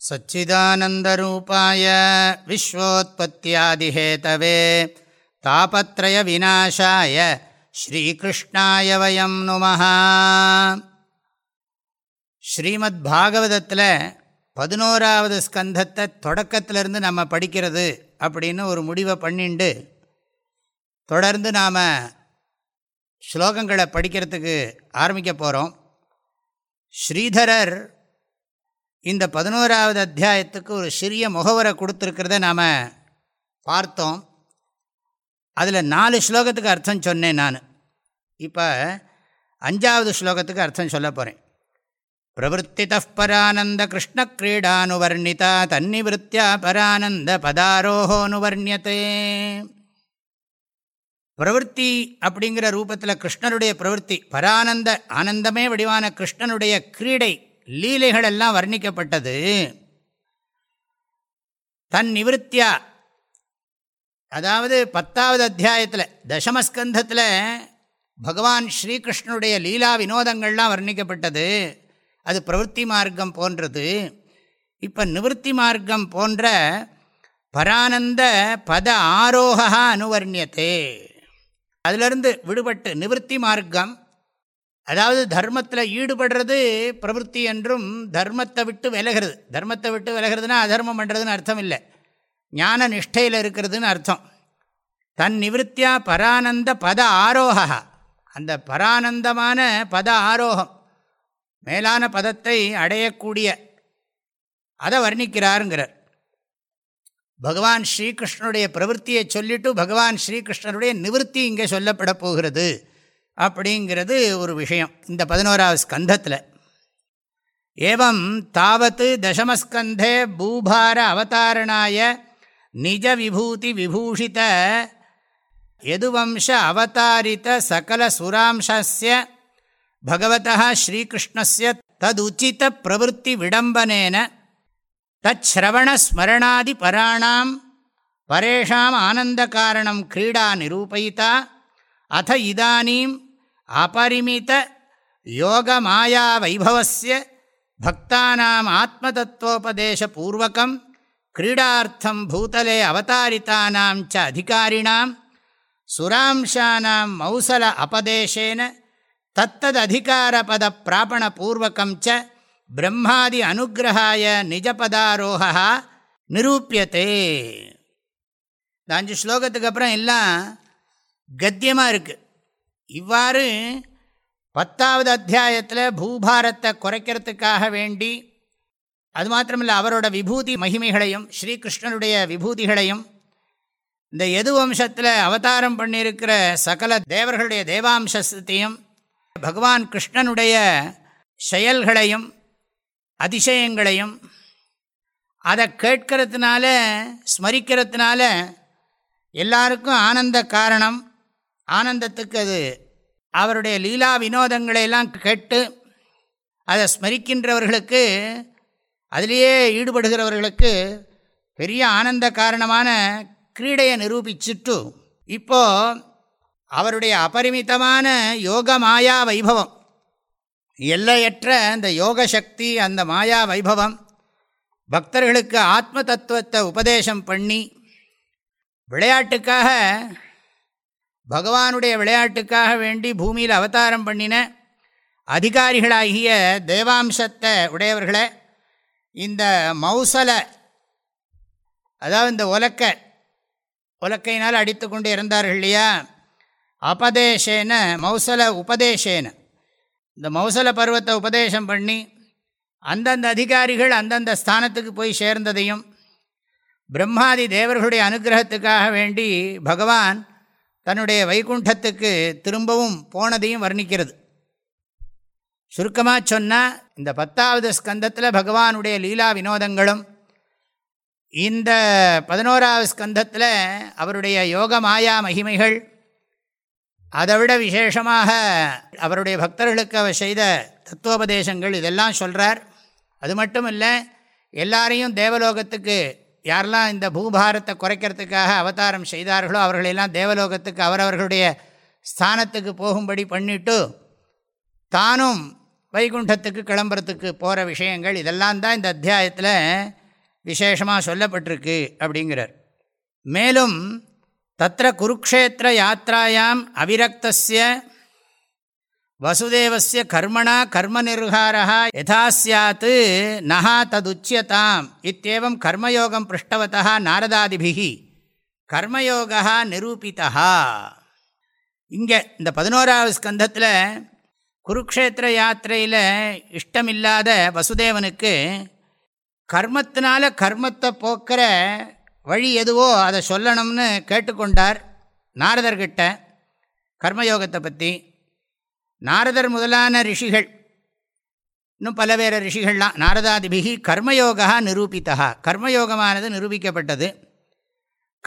सच्चिदानन्दरूपाय विश्वोत्पत्त्यादिहेतवे तापत्रयविनाशाय ஸ்ரீகிருஷ்ணாய வயம் நுமஹ ஸ்ரீமத்பாகவதத்தில் பதினோராவது ஸ்கந்தத்தை தொடக்கத்திலிருந்து நம்ம படிக்கிறது அப்படின்னு ஒரு முடிவை பண்ணிண்டு தொடர்ந்து நாம் ஸ்லோகங்களை படிக்கிறதுக்கு ஆரம்பிக்க போகிறோம் ஸ்ரீதரர் இந்த பதினோராவது அத்தியாயத்துக்கு ஒரு சிறிய முகவரை கொடுத்துருக்கிறத நாம் பார்த்தோம். அதில் நாலு ஸ்லோகத்துக்கு அர்த்தம் சொன்னேன் நான். இப்போ அஞ்சாவது ஸ்லோகத்துக்கு அர்த்தம் சொல்ல போகிறேன் பிரவருத்தித பரானந்த கிருஷ்ண கிரீடானுவர்ணிதா தன்னிவருத்தியா பரானந்த பதாரோகோனுவர்ணியத்தே பிரவருத்தி அப்படிங்கிற ரூபத்தில் கிருஷ்ணனுடைய பிரவருத்தி பரானந்த ஆனந்தமே வடிவான கிருஷ்ணனுடைய கிரீடை லீலைகள் எல்லாம் வர்ணிக்கப்பட்டது. தன் நிவத்தியா அதாவது பத்தாவது அத்தியாயத்தில் தசமஸ்கந்தத்தில் பகவான் ஸ்ரீகிருஷ்ணனுடைய லீலா வினோதங்கள்லாம் வர்ணிக்கப்பட்டது. அது பிரவருத்தி மார்க்கம் போன்றது. இப்போ நிவர்த்தி மார்க்கம் போன்ற பரானந்த பத ஆரோகா அனுவர்ணியத்தே. அதிலிருந்து விடுபட்டு நிவர்த்தி மார்க்கம் அதாவது தர்மத்தில் ஈடுபடுறது பிரவருத்தி என்றும் தர்மத்தை விட்டு விலகிறது. தர்மத்தை விட்டு விலகிறதுனா அதர்மம் பண்ணுறதுன்னு அர்த்தம் இல்லை. ஞான நிஷ்டையில் இருக்கிறதுன்னு அர்த்தம். தன் நிவத்தியா பரானந்த பத ஆரோகா அந்த பரானந்தமான பத ஆரோகம் மேலான பதத்தை அடையக்கூடிய அதை வர்ணிக்கிறாருங்கிறார். பகவான் ஸ்ரீகிருஷ்ணனுடைய பிரவருத்தியை சொல்லிட்டு பகவான் ஸ்ரீகிருஷ்ணனுடைய நிவர்த்தி இங்கே சொல்லப்பட போகிறது. அப்படிங்கிறது ஒரு விஷயம். இந்த பதினோராவது ஸ்கந்தத்தில். ஏவம் தாவத்து தசமஸ்கந்தே பூபார அவதாரணாய நிஜ விபூதி விபூஷித யதுவம்ச அவதாரித சகல சுராம்சஸ்ய பகவதா ஸ்ரீகிருஷ்ணஸ்ய ததுச்சித பிரவருத்தி விடம்பனேன தச்ரவணஸ்மரணாதி பராணாம் பரேஷாம் ஆனந்த காரணம் கிரீடா நிரூபயிதா அத இதானீம் அபரிமித யோக மாயா வைபவசிய பக்தானாம் ஆத்மதத்துவோபதேச பூர்வகம் கிரீடார்த்தம் பூதலே அவதாரித்தானாம் ச அதிகாரிணாம் சுராம்சானாம் மௌசல அபதேசேன தத்ததிகாரபத பிராபண பூர்வகம் ச பிரம்மாதி அனுகிரகாய நிஜபதாரோகா நிரூபியத்தே இந்த அஞ்சு ஸ்லோகத்துக்கு அப்புறம் எல்லாம் கத்தியமாக இருக்குது இவ்வாறு பத்தாவது அத்தியாயத்தில் பூபாரத்தை குறைக்கிறதுக்காக வேண்டி அது மாத்திரமில்லை அவரோட விபூதி மகிமைகளையும் ஸ்ரீகிருஷ்ணனுடைய விபூதிகளையும் இந்த எது வம்சத்தில் அவதாரம் பண்ணியிருக்கிற சகல தேவர்களுடைய தேவாம்சத்தையும் பகவான் கிருஷ்ணனுடைய செயல்களையும் அதிசயங்களையும் அதை கேட்கறதுனால ஸ்மரிக்கிறதுனால எல்லாருக்கும் ஆனந்த காரணம். ஆனந்தத்துக்கு அது அவருடைய லீலா வினோதங்களையெல்லாம் கேட்டு அதை ஸ்மரிக்கின்றவர்களுக்கு அதிலேயே ஈடுபடுகிறவர்களுக்கு பெரிய ஆனந்த காரணமான கிரீடையை நிரூபிச்சுட்டு இப்போது அவருடைய அபரிமிதமான யோக மாயா வைபவம் எல்லையற்ற அந்த யோக சக்தி அந்த மாயா வைபவம் பக்தர்களுக்கு ஆத்ம தத்துவத்தை உபதேசம் பண்ணி விளையாட்டுக்காக பகவானுடைய விளையாட்டுக்காக வேண்டி பூமியில் அவதாரம் பண்ணின அதிகாரிகளாகிய தேவாம்சத்தை உடையவர்களை இந்த மௌசல அதாவது இந்த உலக்க உலக்கையினால் அடித்து கொண்டு இறந்தார்கள் இல்லையா? அபதேசேன மௌசல உபதேசேன. இந்த மௌசல பருவத்தை உபதேசம் பண்ணி அந்தந்த அதிகாரிகள் அந்தந்த ஸ்தானத்துக்கு போய் சேர்ந்ததையும் பிரம்மாதி தேவர்களுடைய அனுகிரகத்துக்காக வேண்டி பகவான் தன்னுடைய வைகுண்டத்துக்கு திரும்பவும் போனதையும் வர்ணிக்கிறது. சுருக்கமாக சொன்னால் இந்த பத்தாவது ஸ்கந்தத்தில் பகவானுடைய லீலா வினோதங்களும் இந்த பதினோராவது ஸ்கந்தத்தில் அவருடைய யோக மாயா மகிமைகள் அதை விட விசேஷமாக அவருடைய பக்தர்களுக்கு அவர் செய்த தத்துவோபதேசங்கள் இதெல்லாம் சொல்கிறார் அது மட்டும் இல்லை எல்லாரையும் தேவலோகத்துக்கு யாரெல்லாம் இந்த பூபாரத்தை குறைக்கிறதுக்காக அவதாரம் செய்தார்களோ அவர்களெல்லாம் தேவலோகத்துக்கு அவரவர்களுடைய ஸ்தானத்துக்கு போகும்படி பண்ணிட்டு தானும் வைகுண்டத்துக்கு கிளம்புறதுக்கு போகிற விஷயங்கள் இதெல்லாம் தான் இந்த அத்தியாயத்தில் விசேஷமாக சொல்லப்பட்டிருக்கு அப்படிங்கிறார். மேலும் தத்திர குருக்ஷேத்திர யாத்திராயாம் அவிரக்தஸ்ய வசுதேவசிய கர்மணா கர்ம நிர்காரா யதா சாத் நகா ததுச்சியதாம் இத்தேவம் கர்மயோகம் பிருஷ்டவத்தா நாரதாதிபிகி கர்மயோகா நிரூபிதா இங்கே இந்த பதினோராவது ஸ்கந்தத்தில் குருக்ஷேத்திர யாத்திரையில் இஷ்டமில்லாத வசுதேவனுக்கு கர்மத்தினால கர்மத்தை போக்கிற வழி எதுவோ அதை சொல்லணும்னு கேட்டுக்கொண்டார் நாரதர்கிட்ட கர்மயோகத்தை பற்றி நாரதர் முதலான ரிஷிகள். இன்னும் பல வேறு ரிஷிகள்லாம். நாரதாதிபிகி கர்மயோகா நிரூபித்தா கர்மயோகமானது நிரூபிக்கப்பட்டது.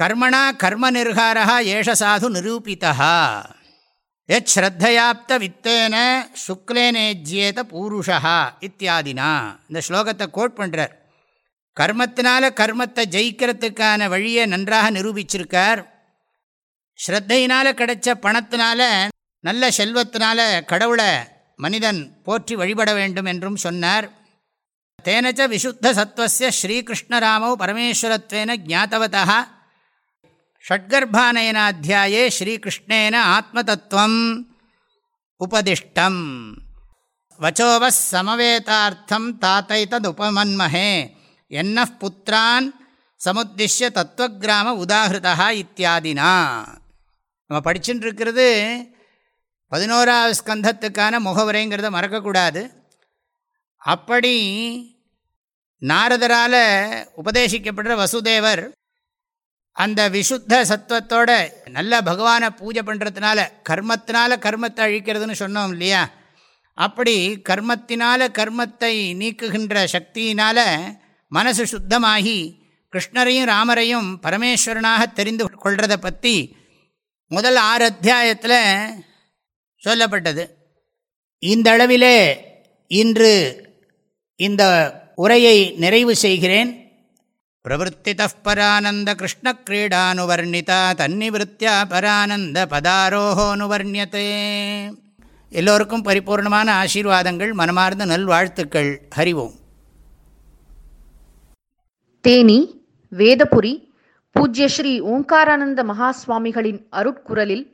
கர்மணா கர்ம நிர்காரா ஏஷ சாது நிரூபித்தா எச் ஸ்ரத்தையாப்த வித்தேன சுக்லேனேஜ்யேத பூருஷா இத்தியாதினா. இந்த ஸ்லோகத்தை கோட் பண்ணுறார் கர்மத்தினால கர்மத்தை ஜெயிக்கிறதுக்கான வழியை நன்றாக நிரூபிச்சிருக்கார். ஸ்ரத்தையினால் கிடைச்ச பணத்தினால நல்ல செல்வத்தினால கடவுளை மனிதன் போற்றி வழிபட வேண்டும் என்றும் சொன்னார். தேனச்ச விசுத்த சத்வசிய ஸ்ரீகிருஷ்ணராமோ பரமேஸ்வரத்வேன ஜாத்தவதா ஷட்கர்பானயனாத்தியாயே ஸ்ரீகிருஷ்ணேன ஆத்மதத்துவம் உபதிஷ்டம். வச்சோவ சமவேதார்த்தம் தாத்தை தது என்ன புத்திரான் சமுத்திஷ்ய தத்துவகிராம உதாகிருதா இத்தியாதினா. நம்ம படிச்சுட்டு இருக்கிறது பதினோராவது ஸ்கந்தத்துக்கான முகவுரைங்கிறத மறக்கக்கூடாது. அப்படி நாரதரால் உபதேசிக்கப்படுற வசுதேவர் அந்த விசுத்த சத்துவத்தோட நல்ல பகவானை பூஜை பண்ணுறதுனால கர்மத்தினால கர்மத்தை அழிக்கிறதுன்னு சொன்னோம் இல்லையா? அப்படி கர்மத்தினால கர்மத்தை நீக்குகின்ற சக்தியினால் மனசு சுத்தமாகி கிருஷ்ணரையும் ராமரையும் பரமேஸ்வரனாக தெரிந்து கொள்றதை பற்றி முதல் ஆறு அத்தியாயத்தில் சொல்லப்பட்டது. இந்த அளவிலே இன்று இந்த உரையை நிறைவு செய்கிறேன். பிரவருத்தித பரானந்த கிருஷ்ண கிரீடானுவர்ணிதா தன்னிவருத்தியா பரானந்த பதாரோகோனுவர்ணியத்தே எல்லோருக்கும் பரிபூர்ணமான ஆசீர்வாதங்கள் மனமார்ந்த நல்வாழ்த்துக்கள். ஹறிவோம் தேனி வேதபுரி பூஜ்ய ஸ்ரீ ஓங்காரானந்த மகாஸ்வாமிகளின் அருட்குரலில்